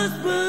husband.